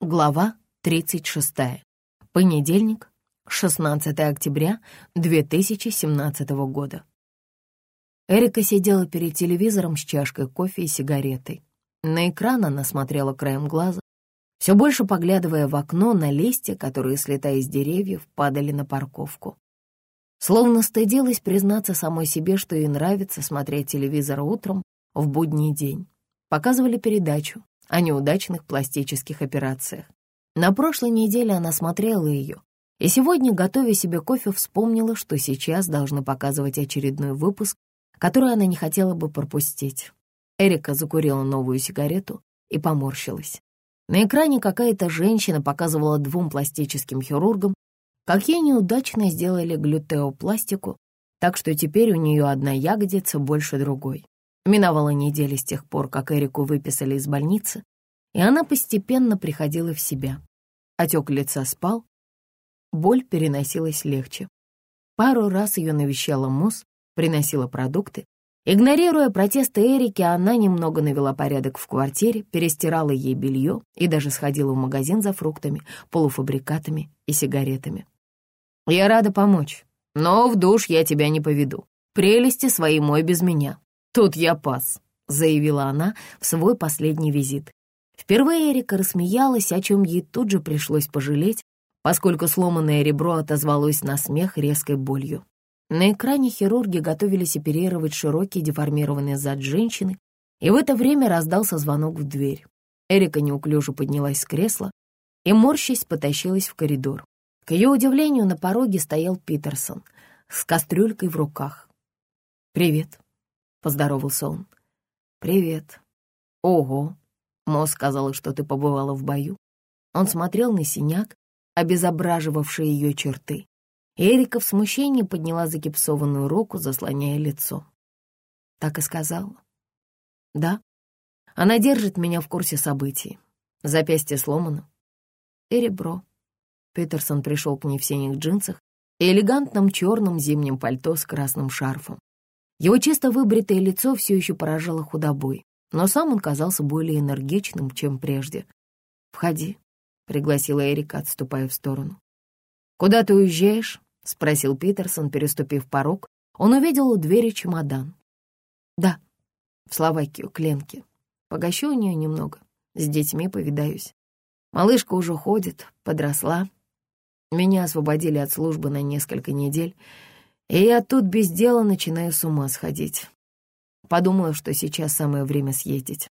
Глава 36. Понедельник, 16 октября 2017 года. Эрика сидела перед телевизором с чашкой кофе и сигаретой. На экран она смотрела краем глаза, все больше поглядывая в окно на листья, которые, слетая с деревьев, падали на парковку. Словно стыдилась признаться самой себе, что ей нравится смотреть телевизор утром в будний день. Показывали передачу о неудачных пластических операциях. На прошлой неделе она смотрела ее, и сегодня, готовя себе кофе, вспомнила, что сейчас должны показывать очередной выпуск, который она не хотела бы пропустить. Эрика закурила новую сигарету и поморщилась. На экране какая-то женщина показывала двум пластическим хирургам, как ей неудачно сделали глютеопластику, так что теперь у нее одна ягодица больше другой. Миновала неделя с тех пор, как Эрику выписали из больницы, и она постепенно приходила в себя. Отек лица спал, боль переносилась легче. Пару раз ее навещала Мус, приносила продукты. Игнорируя протесты Эрики, она немного навела порядок в квартире, перестирала ей белье и даже сходила в магазин за фруктами, полуфабрикатами и сигаретами. «Я рада помочь, но в душ я тебя не поведу. Прелести свои мой без меня», «Тут я пас», — заявила она в свой последний визит. Впервые Эрика рассмеялась, о чем ей тут же пришлось пожалеть, поскольку сломанное ребро отозвалось на смех резкой болью. На экране хирурги готовились оперировать широкий деформированный зад женщины, и в это время раздался звонок в дверь. Эрика неуклюже поднялась с кресла и, морщась, потащилась в коридор. К ее удивлению, на пороге стоял Питерсон с кастрюлькой в руках. «Привет», — поздоровался он. «Привет». «Ого!» — Мо сказала, что ты побывала в бою. Он смотрел на синяк, обезображивавший ее черты. Эрика в смущении подняла загипсованную руку, заслоняя лицо. Так и сказала. «Да, она держит меня в курсе событий. Запястье сломано. И ребро». Питерсон пришел к ней в синих джинсах и элегантном черном зимнем пальто с красным шарфом. Его чисто выбритое лицо все еще поражало худобой, но сам он казался более энергичным, чем прежде. «Входи», — пригласила Эрика, отступая в сторону. «Куда ты уезжаешь?» — спросил Питерсон, переступив порог. Он увидел у двери чемодан. «Да, в Словакию, к Ленке. Погощу у нее немного, с детьми повидаюсь. Малышка уже ходит, подросла. Меня освободили от службы на несколько недель, и я тут без дела начинаю с ума сходить. Подумала, что сейчас самое время съездить.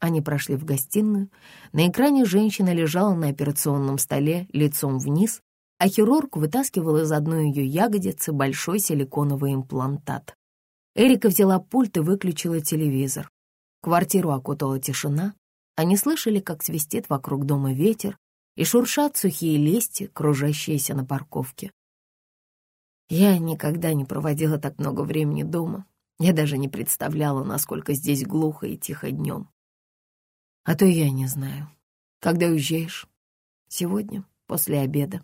Они прошли в гостиную. На экране женщина лежала на операционном столе лицом вниз, а хирург вытаскивал из одной ее ягодицы большой силиконовый имплантат. Эрика взяла пульт и выключила телевизор. Квартиру окутала тишина. Они слышали, как свистит вокруг дома ветер и шуршат сухие листья, кружащиеся на парковке. Я никогда не проводила так много времени дома. Я даже не представляла, насколько здесь глухо и тихо днем. А то я не знаю. Когда уезжаешь? Сегодня, после обеда.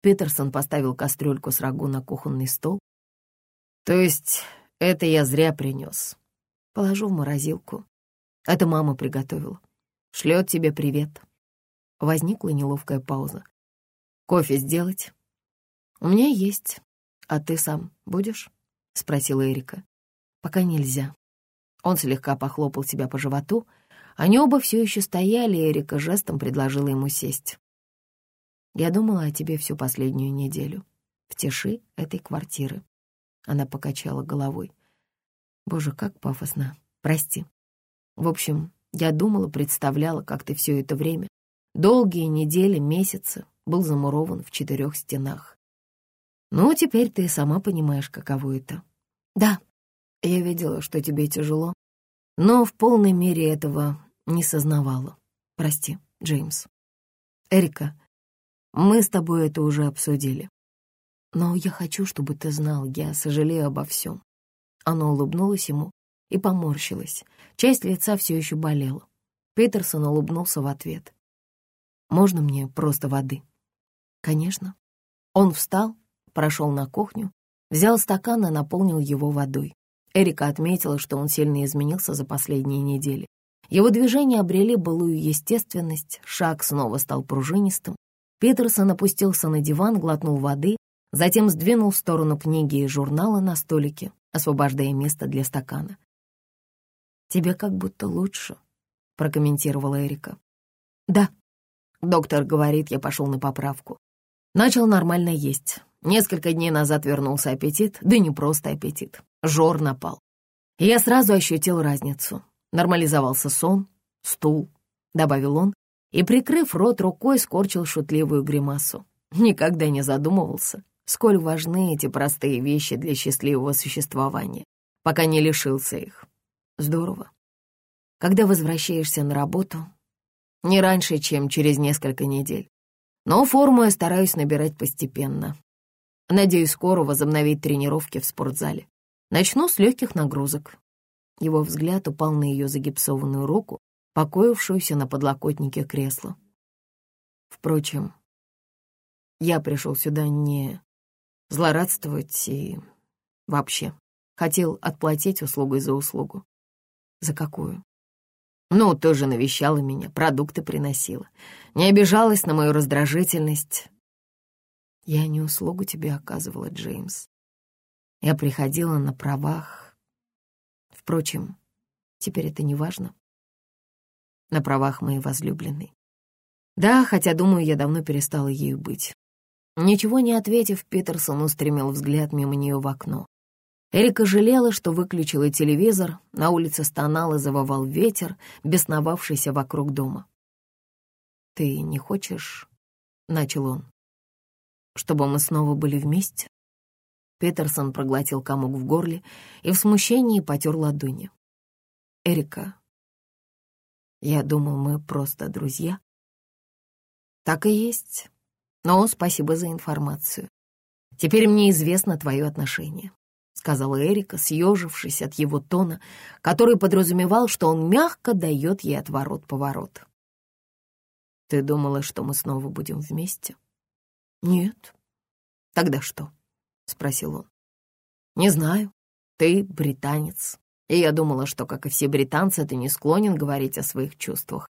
Питерсон поставил кастрюльку с рагу на кухонный стол. То есть это я зря принес. Положу в морозилку. Это мама приготовила. Шлет тебе привет. Возникла неловкая пауза. Кофе сделать? У меня есть. «А ты сам будешь?» — спросила Эрика. «Пока нельзя». Он слегка похлопал себя по животу. Они оба все еще стояли, и Эрика жестом предложила ему сесть. «Я думала о тебе всю последнюю неделю. В тиши этой квартиры». Она покачала головой. «Боже, как пафосно. Прости. В общем, я думала, представляла, как ты все это время, долгие недели, месяцы, был замурован в четырех стенах. Ну, теперь ты сама понимаешь, каково это. Да, я видела, что тебе тяжело, но в полной мере этого не сознавала. Прости, Джеймс. Эрика, мы с тобой это уже обсудили. Но я хочу, чтобы ты знал, я сожалею обо всем. Она улыбнулась ему и поморщилась. Часть лица все еще болела. Питерсон улыбнулся в ответ. «Можно мне просто воды?» «Конечно». Он встал прошел на кухню, взял стакан и наполнил его водой. Эрика отметила, что он сильно изменился за последние недели. Его движения обрели былую естественность, шаг снова стал пружинистым. Питерсон опустился на диван, глотнул воды, затем сдвинул в сторону книги и журнала на столике, освобождая место для стакана. «Тебе как будто лучше», — прокомментировала Эрика. «Да», — доктор говорит, я пошел на поправку. Начал нормально есть. Несколько дней назад вернулся аппетит, да не просто аппетит, жор напал. Я сразу ощутил разницу. Нормализовался сон, стул, добавил он, и, прикрыв рот рукой, скорчил шутливую гримасу. Никогда не задумывался, сколь важны эти простые вещи для счастливого существования, пока не лишился их. Здорово. Когда возвращаешься на работу, не раньше, чем через несколько недель. Но форму я стараюсь набирать постепенно. Надеюсь, скоро возобновить тренировки в спортзале. Начну с легких нагрузок. Его взгляд упал на ее загипсованную руку, покоившуюся на подлокотнике кресла. Впрочем, я пришел сюда не злорадствовать и вообще хотел отплатить услугой за услугу. За какую? Ну, тоже навещала меня, продукты приносила. Не обижалась на мою раздражительность. Я не услугу тебе оказывала, Джеймс. Я приходила на правах. Впрочем, теперь это не важно. На правах моей возлюбленной. Да, хотя, думаю, я давно перестала ею быть. Ничего не ответив, Питерсон устремил взгляд мимо нее в окно. Эрика жалела, что выключила телевизор, на улице стонал и завывал ветер, бесновавшийся вокруг дома. «Ты не хочешь?» — начал он. «Чтобы мы снова были вместе?» Петерсон проглотил комок в горле и в смущении потер ладони. «Эрика, я думал, мы просто друзья». «Так и есть. Но спасибо за информацию. Теперь мне известно твое отношение сказала Эрика, съежившись от его тона, который подразумевал, что он мягко дает ей отворот-поворот. «Ты думала, что мы снова будем вместе?» «Нет». «Тогда что?» — спросил он. «Не знаю. Ты британец, и я думала, что, как и все британцы, ты не склонен говорить о своих чувствах.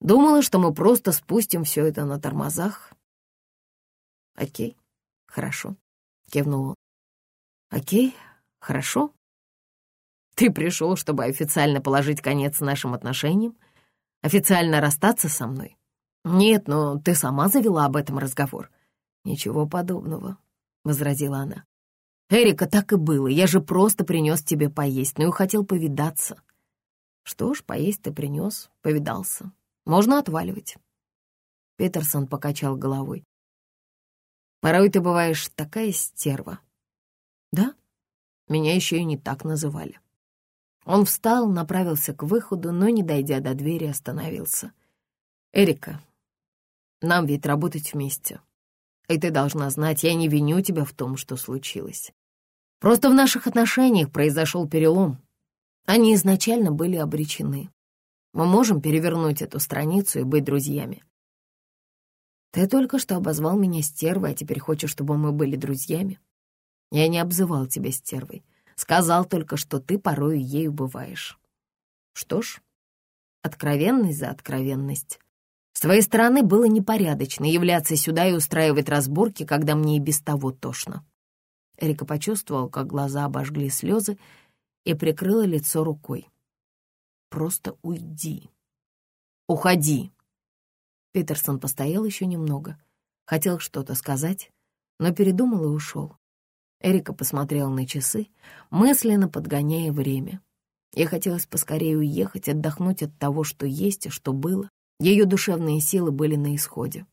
Думала, что мы просто спустим все это на тормозах». «Окей, хорошо», — кивнул он. Окей, хорошо. Ты пришел, чтобы официально положить конец нашим отношениям? Официально расстаться со мной? Нет, но ты сама завела об этом разговор. Ничего подобного, — возразила она. Эрика, так и было. Я же просто принес тебе поесть, ну и хотел повидаться. Что ж, поесть ты принес, повидался. Можно отваливать. Петерсон покачал головой. Порой ты бываешь такая стерва. Да, меня еще и не так называли. Он встал, направился к выходу, но, не дойдя до двери, остановился. «Эрика, нам ведь работать вместе. И ты должна знать, я не виню тебя в том, что случилось. Просто в наших отношениях произошел перелом. Они изначально были обречены. Мы можем перевернуть эту страницу и быть друзьями. Ты только что обозвал меня стервой, а теперь хочешь, чтобы мы были друзьями? Я не обзывал тебя стервой. Сказал только, что ты порою ею бываешь. Что ж, откровенность за откровенность. С твоей стороны было непорядочно являться сюда и устраивать разборки, когда мне и без того тошно. Эрика почувствовал, как глаза обожгли слезы и прикрыла лицо рукой. «Просто уйди. Уходи!» Питерсон постоял еще немного. Хотел что-то сказать, но передумал и ушел. Эрика посмотрела на часы, мысленно подгоняя время. Ей хотелось поскорее уехать, отдохнуть от того, что есть и что было. Ее душевные силы были на исходе.